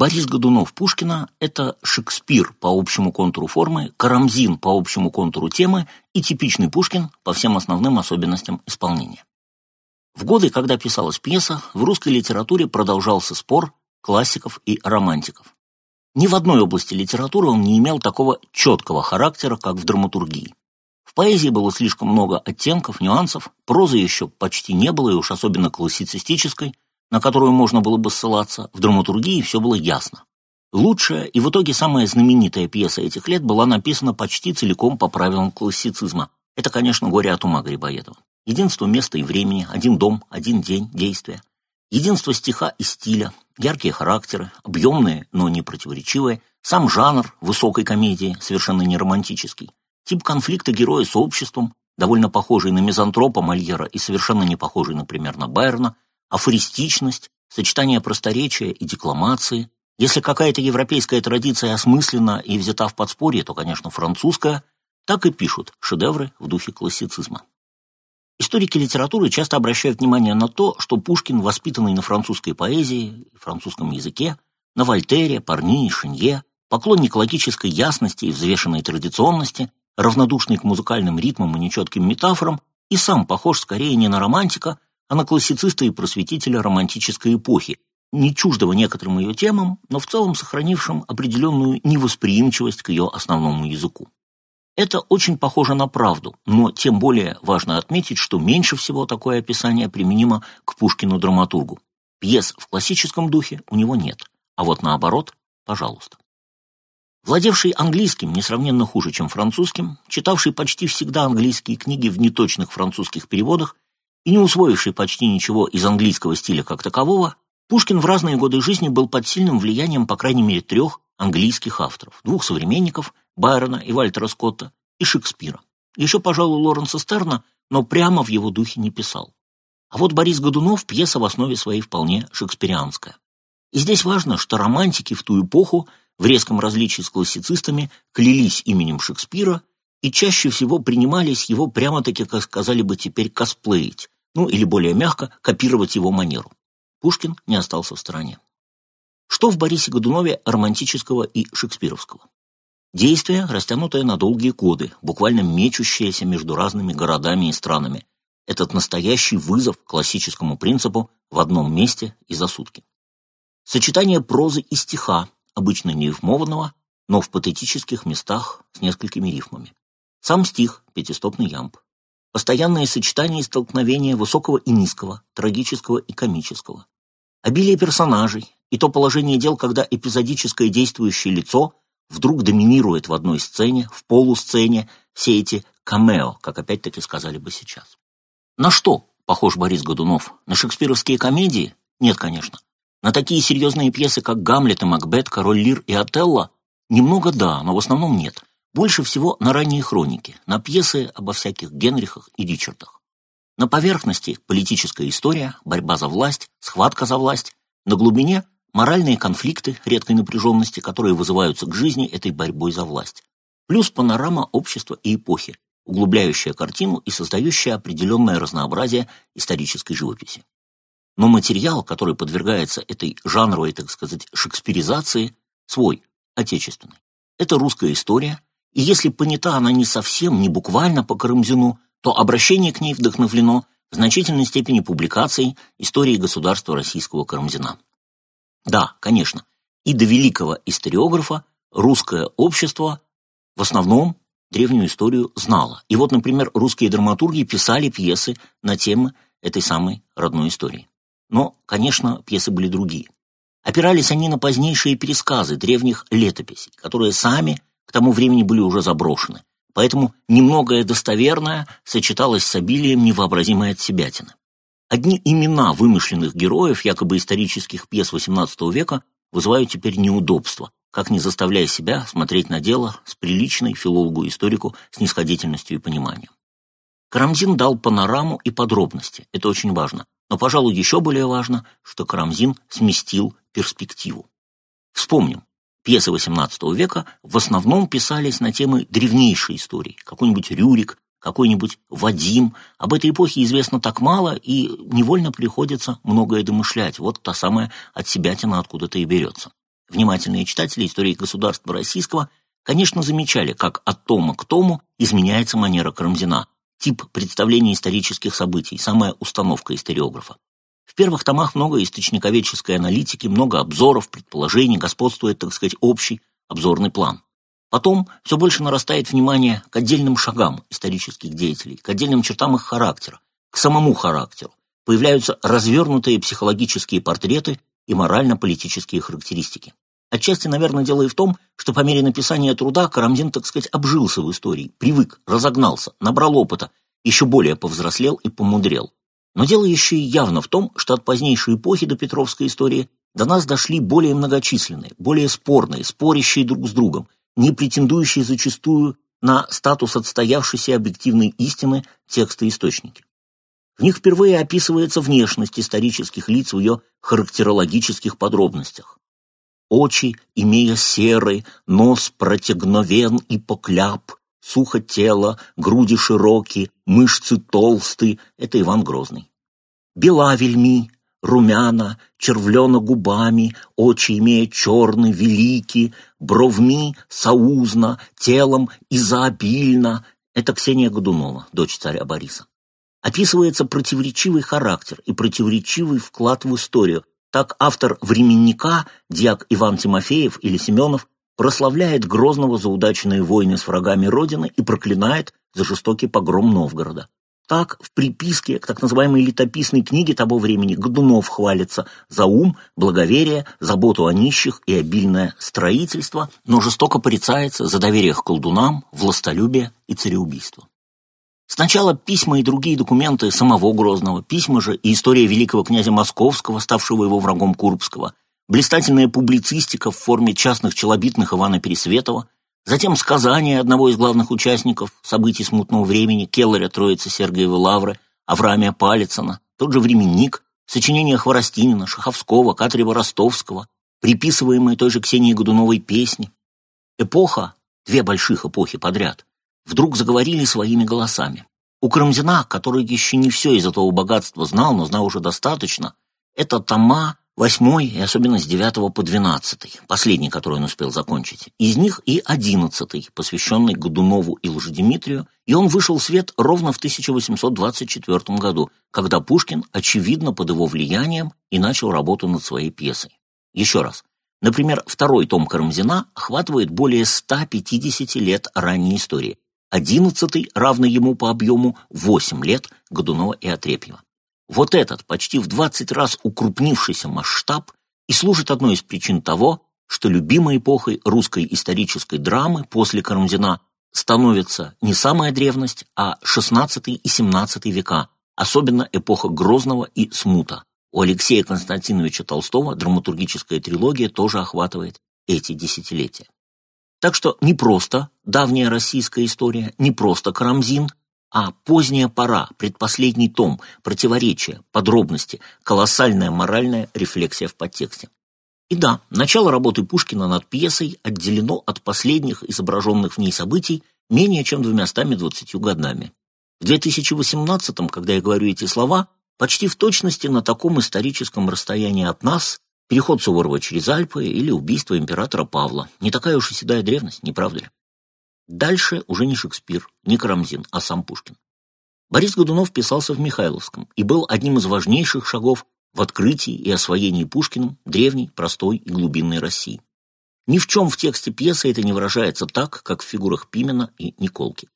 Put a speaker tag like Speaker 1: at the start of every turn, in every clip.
Speaker 1: Борис Годунов Пушкина – это Шекспир по общему контуру формы, Карамзин по общему контуру темы и типичный Пушкин по всем основным особенностям исполнения. В годы, когда писалась пьеса, в русской литературе продолжался спор классиков и романтиков. Ни в одной области литературы он не имел такого четкого характера, как в драматургии. В поэзии было слишком много оттенков, нюансов, прозы еще почти не было, и уж особенно классицистической – на которую можно было бы ссылаться, в драматургии все было ясно. Лучшая и в итоге самая знаменитая пьеса этих лет была написана почти целиком по правилам классицизма. Это, конечно, «Горе от ума» Грибоедова. Единство места и времени, один дом, один день, действия. Единство стиха и стиля, яркие характеры, объемные, но не противоречивые, сам жанр высокой комедии, совершенно не романтический, тип конфликта героя с обществом, довольно похожий на мизантропа Мольера и совершенно не похожий, например, на Байрона, афористичность, сочетание просторечия и декламации. Если какая-то европейская традиция осмыслена и взята в подспорье, то, конечно, французская, так и пишут шедевры в духе классицизма. Историки литературы часто обращают внимание на то, что Пушкин, воспитанный на французской поэзии, французском языке, на Вольтере, Парни и Шинье, поклонник логической ясности и взвешенной традиционности, равнодушный к музыкальным ритмам и нечетким метафорам, и сам похож скорее не на романтика, а на классициста и просветителя романтической эпохи, не чуждого некоторым ее темам, но в целом сохранившим определенную невосприимчивость к ее основному языку. Это очень похоже на правду, но тем более важно отметить, что меньше всего такое описание применимо к Пушкину-драматургу. Пьес в классическом духе у него нет, а вот наоборот, пожалуйста. Владевший английским несравненно хуже, чем французским, читавший почти всегда английские книги в неточных французских переводах и не усвоивший почти ничего из английского стиля как такового, Пушкин в разные годы жизни был под сильным влиянием по крайней мере трех английских авторов, двух современников, Байрона и Вальтера Скотта, и Шекспира. Еще, пожалуй, Лоренса Стерна, но прямо в его духе не писал. А вот Борис Годунов пьеса в основе своей вполне шекспирианская. И здесь важно, что романтики в ту эпоху, в резком различии с классицистами, клялись именем Шекспира и чаще всего принимались его прямо-таки, как сказали бы теперь, косплеить, ну или более мягко, копировать его манеру. Пушкин не остался в стороне. Что в Борисе Годунове романтического и шекспировского? Действие, растянутое на долгие годы, буквально мечущееся между разными городами и странами. Этот настоящий вызов классическому принципу в одном месте и за сутки. Сочетание прозы и стиха, обычно не рифмованного, но в патетических местах с несколькими рифмами. Сам стих – пятистопный ямб. Постоянное сочетание и столкновение высокого и низкого, трагического и комического. Обилие персонажей и то положение дел, когда эпизодическое действующее лицо вдруг доминирует в одной сцене, в полусцене, все эти камео, как опять-таки сказали бы сейчас. На что похож Борис Годунов? На шекспировские комедии? Нет, конечно. На такие серьезные пьесы, как «Гамлет» и «Макбет», «Король Лир» и «Отелло»? Немного да, но в основном нет. Больше всего на ранние хроники, на пьесы обо всяких Генрихах и Ричардах. На поверхности политическая история, борьба за власть, схватка за власть, на глубине моральные конфликты редкой напряженности, которые вызываются к жизни этой борьбой за власть. Плюс панорама общества и эпохи, углубляющая картину и создающая определенное разнообразие исторической живописи. Но материал, который подвергается этой жанровой, так сказать, шекспиризации, свой, отечественный. Это русская история, и если понята она не совсем, не буквально по Карамзину, то обращение к ней вдохновлено в значительной степени публикацией истории государства российского Карамзина. Да, конечно, и до великого историографа русское общество в основном древнюю историю знало. И вот, например, русские драматурги писали пьесы на темы этой самой родной истории. Но, конечно, пьесы были другие. Опирались они на позднейшие пересказы древних летописей, которые сами к тому времени были уже заброшены, поэтому немногое достоверное сочеталось с обилием невообразимой отсебятины. Одни имена вымышленных героев, якобы исторических пьес XVIII века, вызывают теперь неудобства, как не заставляя себя смотреть на дело с приличной филологу-историку снисходительностью и пониманием. Карамзин дал панораму и подробности, это очень важно, но, пожалуй, еще более важно, что Карамзин сместил перспективу. Вспомним, Пьесы XVIII века в основном писались на темы древнейшей истории. Какой-нибудь Рюрик, какой-нибудь Вадим. Об этой эпохе известно так мало, и невольно приходится многое домышлять. Вот та самая от себя тяна откуда-то и берется. Внимательные читатели истории государства российского, конечно, замечали, как от тома к тому изменяется манера Карамзина, тип представления исторических событий, самая установка историографа. В первых томах много источниковедческой аналитики, много обзоров, предположений, господствует, так сказать, общий обзорный план. Потом все больше нарастает внимание к отдельным шагам исторических деятелей, к отдельным чертам их характера, к самому характеру. Появляются развернутые психологические портреты и морально-политические характеристики. Отчасти, наверное, дело и в том, что по мере написания труда Карамзин, так сказать, обжился в истории, привык, разогнался, набрал опыта, еще более повзрослел и помудрел. Но дело еще и явно в том, что от позднейшей эпохи до Петровской истории до нас дошли более многочисленные, более спорные, спорящие друг с другом, не претендующие зачастую на статус отстоявшейся объективной истины тексты источники. В них впервые описывается внешность исторических лиц в ее характерологических подробностях. Очи, имея серый, нос протягновен и покляп, сухо тело, груди широкие, мышцы толстые — это Иван Грозный. Бела вельми, румяна, червлена губами, очи имея черный, великий, бровми соузно, телом изобильно — это Ксения Годунова, дочь царя Бориса. Описывается противоречивый характер и противоречивый вклад в историю. Так автор «Временника» дьяк Иван Тимофеев или Семенов прославляет Грозного за удачные войны с врагами Родины и проклинает за жестокий погром Новгорода. Так, в приписке к так называемой летописной книге того времени Годунов хвалится за ум, благоверие, заботу о нищих и обильное строительство, но жестоко порицается за доверие к колдунам, властолюбие и цареубийство. Сначала письма и другие документы самого Грозного, письма же и история великого князя Московского, ставшего его врагом Курбского, блистательная публицистика в форме частных челобитных Ивана Пересветова, затем сказания одного из главных участников событий смутного времени, Келларя Троицы Сергиева Лавры, Авраамия Палицына, тот же временник, сочинения Хворостинина, Шаховского, Катрева Ростовского, приписываемые той же Ксении Годуновой песни. Эпоха, две больших эпохи подряд, вдруг заговорили своими голосами. У Карамзина, который еще не все из этого богатства знал, но знал уже достаточно, это тома восьмой и особенно с девятого по двенадцатый, последний, который он успел закончить. Из них и одиннадцатый, посвященный Годунову и Лжедимитрию, и он вышел в свет ровно в 1824 году, когда Пушкин, очевидно, под его влиянием и начал работу над своей пьесой. Еще раз. Например, второй том Карамзина охватывает более 150 лет ранней истории, Одиннадцатый, равный ему по объему, восемь лет Годунова и Отрепьева. Вот этот, почти в двадцать раз укрупнившийся масштаб и служит одной из причин того, что любимой эпохой русской исторической драмы после Карамзина становится не самая древность, а XVI и XVII века, особенно эпоха Грозного и Смута. У Алексея Константиновича Толстого драматургическая трилогия тоже охватывает эти десятилетия. Так что не просто давняя российская история, не просто Карамзин, а поздняя пора, предпоследний том, противоречия, подробности, колоссальная моральная рефлексия в подтексте. И да, начало работы Пушкина над пьесой отделено от последних изображенных в ней событий менее чем двумястами двадцатью годами. В 2018-м, когда я говорю эти слова, почти в точности на таком историческом расстоянии от нас Переход Суворова через Альпы или убийство императора Павла. Не такая уж и седая древность, не правда ли? Дальше уже не Шекспир, не Карамзин, а сам Пушкин. Борис Годунов писался в Михайловском и был одним из важнейших шагов в открытии и освоении Пушкиным древней, простой и глубинной России. Ни в чем в тексте пьесы это не выражается так, как в фигурах Пимена и Николки.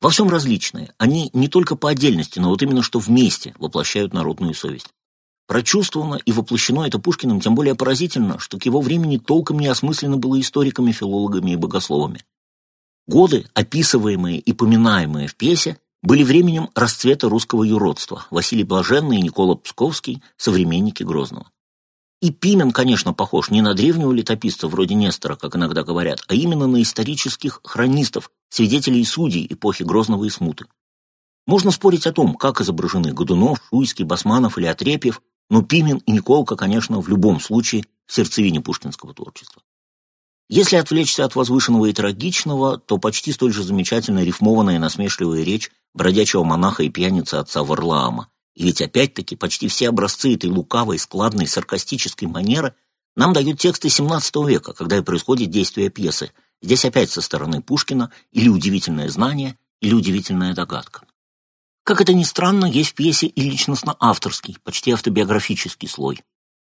Speaker 1: Во всем различные, они не только по отдельности, но вот именно что вместе воплощают народную совесть. Прочувствовано и воплощено это Пушкиным тем более поразительно, что к его времени толком не осмысленно было историками, филологами и богословами. Годы, описываемые и поминаемые в пьесе, были временем расцвета русского юродства. Василий Блаженный и Никола Псковский – современники Грозного. И Пимен, конечно, похож не на древнего летописца вроде Нестора, как иногда говорят, а именно на исторических хронистов, свидетелей и судей эпохи Грозного и Смуты. Можно спорить о том, как изображены Годунов, Шуйский, Басманов или Отрепьев, но Пимен и Николка, конечно, в любом случае в сердцевине пушкинского творчества. Если отвлечься от возвышенного и трагичного, то почти столь же замечательная рифмованная и насмешливая речь бродячего монаха и пьяницы отца Варлаама. И ведь опять-таки почти все образцы этой лукавой, складной, саркастической манеры Нам дают тексты XVII века, когда и происходит действие пьесы. Здесь опять со стороны Пушкина или удивительное знание, или удивительная догадка. Как это ни странно, есть в пьесе и личностно-авторский, почти автобиографический слой.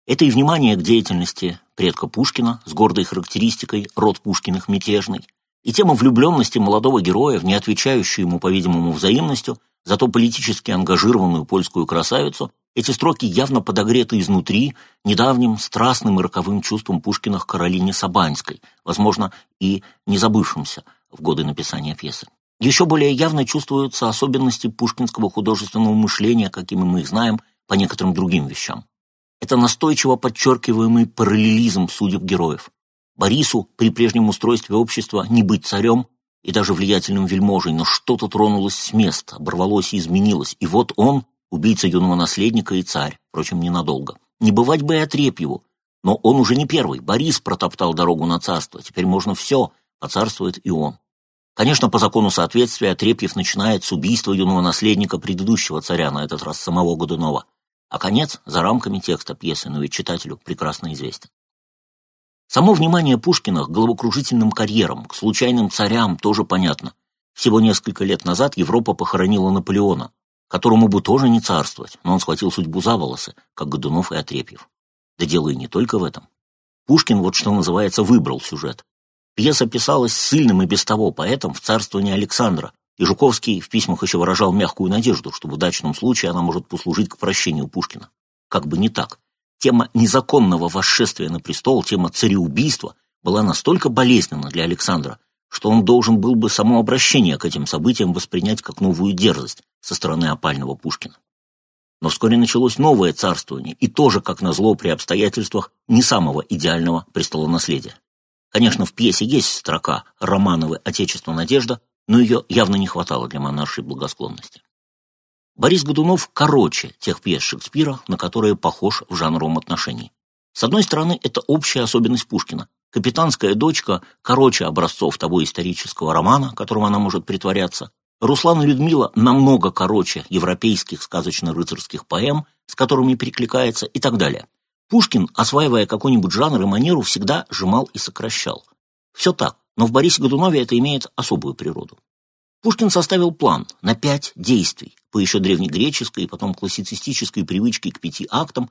Speaker 1: Это и внимание к деятельности предка Пушкина с гордой характеристикой «род Пушкиных мятежный», и тема влюбленности молодого героя в не отвечающую ему, по-видимому, взаимностью, зато политически ангажированную польскую красавицу, эти строки явно подогреты изнутри недавним страстным и роковым чувством Пушкина к Каролине Сабанской, возможно, и не забывшимся в годы написания пьесы. Еще более явно чувствуются особенности пушкинского художественного мышления, какими мы их знаем по некоторым другим вещам. Это настойчиво подчеркиваемый параллелизм судеб героев. Борису при прежнем устройстве общества не быть царем и даже влиятельным вельможей, но что-то тронулось с места, оборвалось и изменилось, и вот он, убийца юного наследника и царь, впрочем, ненадолго. Не бывать бы и Отрепьеву, но он уже не первый, Борис протоптал дорогу на царство, теперь можно все, поцарствует и он. Конечно, по закону соответствия Трепьев начинает с убийства юного наследника предыдущего царя, на этот раз самого Годунова. А конец за рамками текста пьесы, но ведь читателю прекрасно известен. Само внимание Пушкина к головокружительным карьерам, к случайным царям тоже понятно. Всего несколько лет назад Европа похоронила Наполеона, которому бы тоже не царствовать, но он схватил судьбу за волосы, как Годунов и Отрепьев. Да дело и не только в этом. Пушкин, вот что называется, выбрал сюжет. Пьеса писалась сильным и без того поэтом в царствовании Александра, и Жуковский в письмах еще выражал мягкую надежду, что в удачном случае она может послужить к прощению Пушкина. Как бы не так. Тема незаконного восшествия на престол, тема цареубийства была настолько болезненна для Александра, что он должен был бы само обращение к этим событиям воспринять как новую дерзость со стороны опального Пушкина. Но вскоре началось новое царствование, и тоже, как назло, при обстоятельствах не самого идеального престолонаследия. Конечно, в пьесе есть строка «Романовы. Отечество. Надежда», но ее явно не хватало для монаршей благосклонности. Борис Годунов короче тех пьес Шекспира, на которые похож в жанровом отношении. С одной стороны, это общая особенность Пушкина. Капитанская дочка короче образцов того исторического романа, которым она может притворяться. Руслан и Людмила намного короче европейских сказочно-рыцарских поэм, с которыми перекликается и так далее. Пушкин, осваивая какой-нибудь жанр и манеру, всегда сжимал и сокращал. Все так, но в Борисе Годунове это имеет особую природу. Пушкин составил план на пять действий по еще древнегреческой и потом классицистической привычке к пяти актам.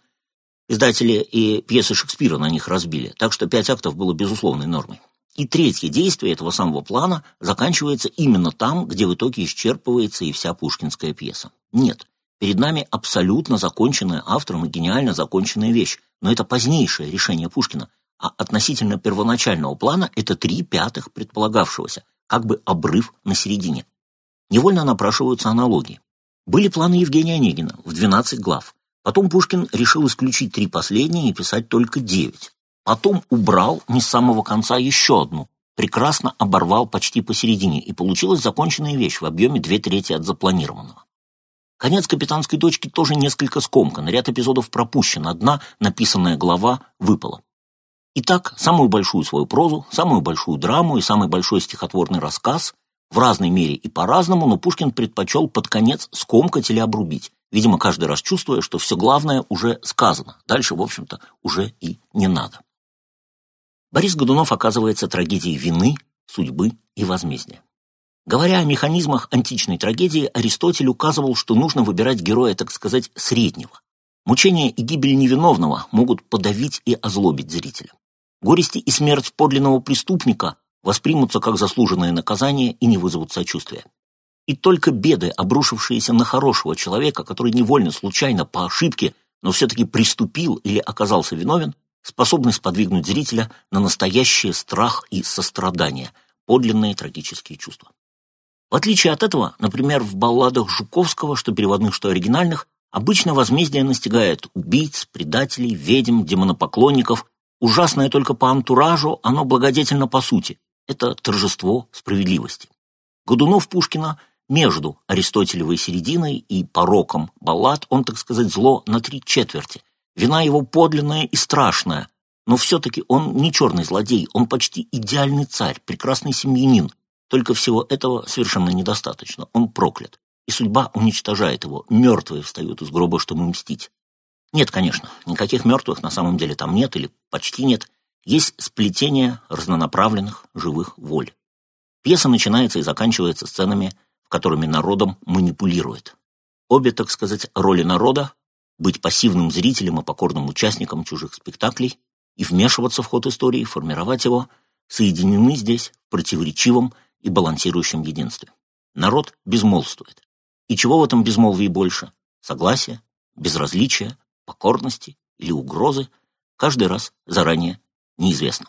Speaker 1: Издатели и пьесы Шекспира на них разбили, так что пять актов было безусловной нормой. И третье действие этого самого плана заканчивается именно там, где в итоге исчерпывается и вся пушкинская пьеса. Нет, перед нами абсолютно законченная автором и гениально законченная вещь, но это позднейшее решение Пушкина, а относительно первоначального плана это три пятых предполагавшегося, как бы обрыв на середине. Невольно напрашиваются аналогии. Были планы Евгения Онегина в 12 глав. Потом Пушкин решил исключить три последние и писать только девять. Потом убрал не с самого конца еще одну, прекрасно оборвал почти посередине, и получилась законченная вещь в объеме две трети от запланированного. Конец «Капитанской дочки» тоже несколько скомкан, ряд эпизодов пропущен, одна написанная глава выпала. Итак, самую большую свою прозу, самую большую драму и самый большой стихотворный рассказ в разной мере и по-разному, но Пушкин предпочел под конец скомкать или обрубить, видимо, каждый раз чувствуя, что все главное уже сказано, дальше, в общем-то, уже и не надо. Борис Годунов оказывается трагедией вины, судьбы и возмездия. Говоря о механизмах античной трагедии, Аристотель указывал, что нужно выбирать героя, так сказать, среднего. Мучение и гибель невиновного могут подавить и озлобить зрителя. Горести и смерть подлинного преступника воспримутся как заслуженное наказание и не вызовут сочувствия. И только беды, обрушившиеся на хорошего человека, который невольно, случайно, по ошибке, но все-таки приступил или оказался виновен, способны сподвигнуть зрителя на настоящий страх и сострадание, подлинные трагические чувства. В отличие от этого, например, в балладах Жуковского, что переводных, что оригинальных, обычно возмездие настигает убийц, предателей, ведьм, демонопоклонников. Ужасное только по антуражу, оно благодетельно по сути. Это торжество справедливости. Годунов Пушкина между Аристотелевой серединой и пороком баллад, он, так сказать, зло на три четверти. Вина его подлинная и страшная, но все-таки он не черный злодей, он почти идеальный царь, прекрасный семьянин, только всего этого совершенно недостаточно. Он проклят. И судьба уничтожает его. Мертвые встают из гроба, чтобы мстить. Нет, конечно, никаких мертвых на самом деле там нет или почти нет. Есть сплетение разнонаправленных живых воль. Пьеса начинается и заканчивается сценами, в которыми народом манипулирует. Обе, так сказать, роли народа — быть пассивным зрителем и покорным участником чужих спектаклей и вмешиваться в ход истории, формировать его, соединены здесь в противоречивом и балансирующем единстве. Народ безмолвствует. И чего в этом безмолвии больше? Согласия, безразличия, покорности или угрозы? Каждый раз заранее неизвестно.